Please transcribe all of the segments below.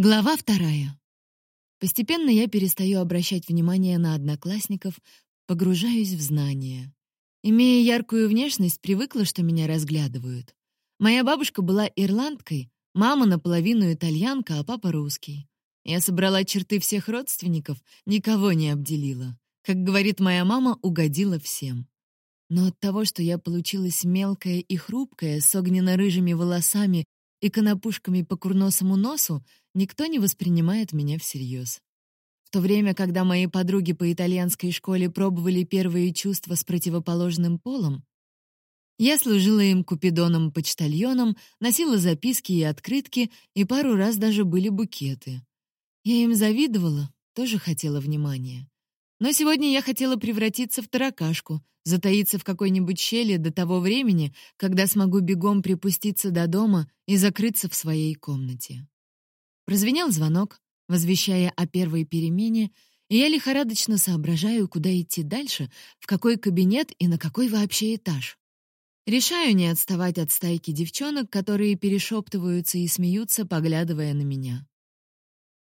Глава вторая. Постепенно я перестаю обращать внимание на одноклассников, погружаюсь в знания. Имея яркую внешность, привыкла, что меня разглядывают. Моя бабушка была ирландкой, мама наполовину итальянка, а папа русский. Я собрала черты всех родственников, никого не обделила. Как говорит моя мама, угодила всем. Но от того, что я получилась мелкая и хрупкая, с огненно-рыжими волосами и конопушками по курносому носу, никто не воспринимает меня всерьез. В то время, когда мои подруги по итальянской школе пробовали первые чувства с противоположным полом, я служила им купидоном-почтальоном, носила записки и открытки, и пару раз даже были букеты. Я им завидовала, тоже хотела внимания. Но сегодня я хотела превратиться в таракашку, затаиться в какой-нибудь щели до того времени, когда смогу бегом припуститься до дома и закрыться в своей комнате. Прозвенел звонок, возвещая о первой перемене, и я лихорадочно соображаю, куда идти дальше, в какой кабинет и на какой вообще этаж. Решаю не отставать от стайки девчонок, которые перешептываются и смеются, поглядывая на меня.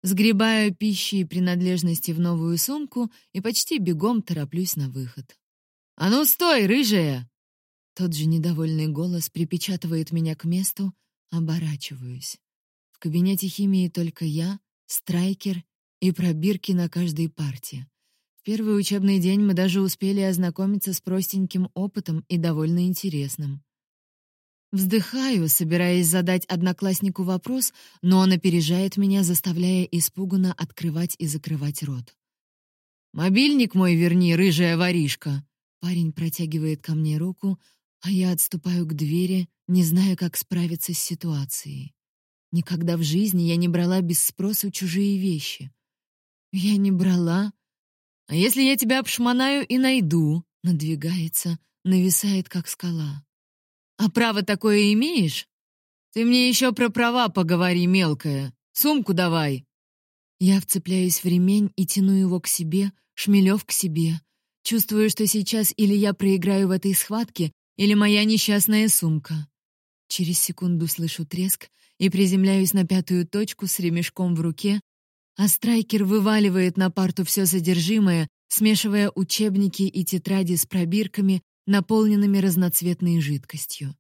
Сгребаю пищи и принадлежности в новую сумку и почти бегом тороплюсь на выход. «А ну стой, рыжая!» Тот же недовольный голос припечатывает меня к месту, оборачиваюсь. В кабинете химии только я, страйкер и пробирки на каждой парте. В первый учебный день мы даже успели ознакомиться с простеньким опытом и довольно интересным. Вздыхаю, собираясь задать однокласснику вопрос, но он опережает меня, заставляя испуганно открывать и закрывать рот. «Мобильник мой верни, рыжая воришка!» Парень протягивает ко мне руку, а я отступаю к двери, не зная, как справиться с ситуацией. Никогда в жизни я не брала без спроса чужие вещи. Я не брала. А если я тебя обшмонаю и найду? Надвигается, нависает, как скала. А право такое имеешь? Ты мне еще про права поговори, мелкая. Сумку давай. Я вцепляюсь в ремень и тяну его к себе, Шмелев к себе. Чувствую, что сейчас или я проиграю в этой схватке, или моя несчастная сумка. Через секунду слышу треск и приземляюсь на пятую точку с ремешком в руке, а страйкер вываливает на парту все содержимое, смешивая учебники и тетради с пробирками, наполненными разноцветной жидкостью.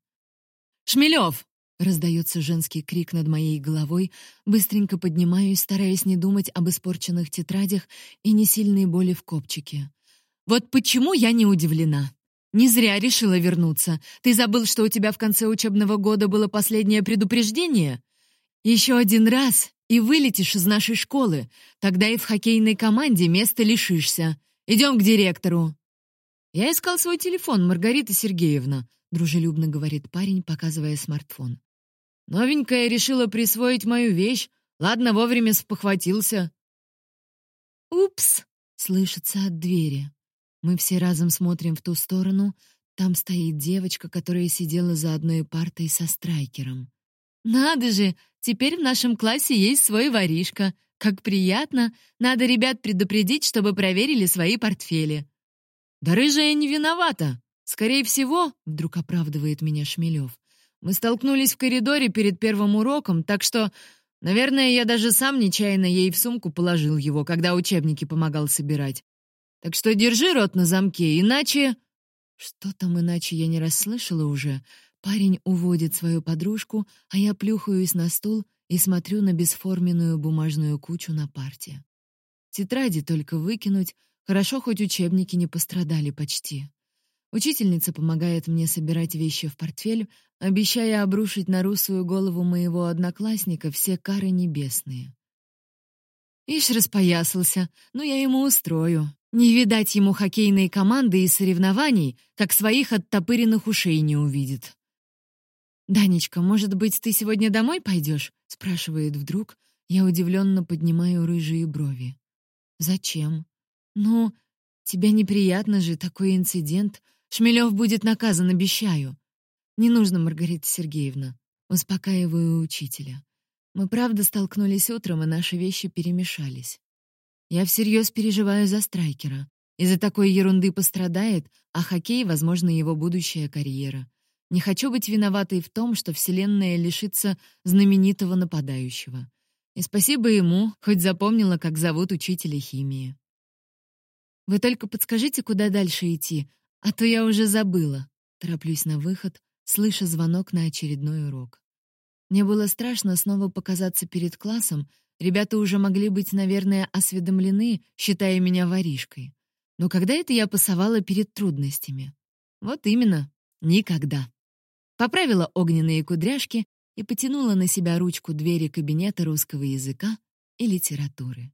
«Шмелев!» — раздается женский крик над моей головой, быстренько поднимаюсь, стараясь не думать об испорченных тетрадях и несильной боли в копчике. «Вот почему я не удивлена!» «Не зря решила вернуться. Ты забыл, что у тебя в конце учебного года было последнее предупреждение? Еще один раз, и вылетишь из нашей школы. Тогда и в хоккейной команде места лишишься. Идем к директору». «Я искал свой телефон, Маргарита Сергеевна», — дружелюбно говорит парень, показывая смартфон. «Новенькая решила присвоить мою вещь. Ладно, вовремя спохватился». «Упс!» — слышится от двери. Мы все разом смотрим в ту сторону. Там стоит девочка, которая сидела за одной партой со страйкером. «Надо же! Теперь в нашем классе есть свой воришка. Как приятно! Надо ребят предупредить, чтобы проверили свои портфели». «Да рыжая не виновата. Скорее всего, — вдруг оправдывает меня Шмелев, — мы столкнулись в коридоре перед первым уроком, так что, наверное, я даже сам нечаянно ей в сумку положил его, когда учебники помогал собирать. Так что держи рот на замке, иначе...» Что там иначе я не расслышала уже. Парень уводит свою подружку, а я плюхаюсь на стул и смотрю на бесформенную бумажную кучу на парте. Тетради только выкинуть, Хорошо, хоть учебники не пострадали почти. Учительница помогает мне собирать вещи в портфель, обещая обрушить на русую голову моего одноклассника все кары небесные. Ишь распоясался, но я ему устрою. Не видать ему хоккейной команды и соревнований, как своих оттопыренных ушей не увидит. «Данечка, может быть, ты сегодня домой пойдешь?» — спрашивает вдруг. Я удивленно поднимаю рыжие брови. «Зачем?» «Ну, тебе неприятно же, такой инцидент. Шмелев будет наказан, обещаю». «Не нужно, Маргарита Сергеевна», — успокаиваю учителя. «Мы правда столкнулись утром, и наши вещи перемешались. Я всерьез переживаю за страйкера. Из-за такой ерунды пострадает, а хоккей, возможно, его будущая карьера. Не хочу быть виноватой в том, что Вселенная лишится знаменитого нападающего. И спасибо ему, хоть запомнила, как зовут учителя химии. «Вы только подскажите, куда дальше идти, а то я уже забыла». Тороплюсь на выход, слыша звонок на очередной урок. Мне было страшно снова показаться перед классом, ребята уже могли быть, наверное, осведомлены, считая меня воришкой. Но когда это я пасовала перед трудностями? Вот именно, никогда. Поправила огненные кудряшки и потянула на себя ручку двери кабинета русского языка и литературы.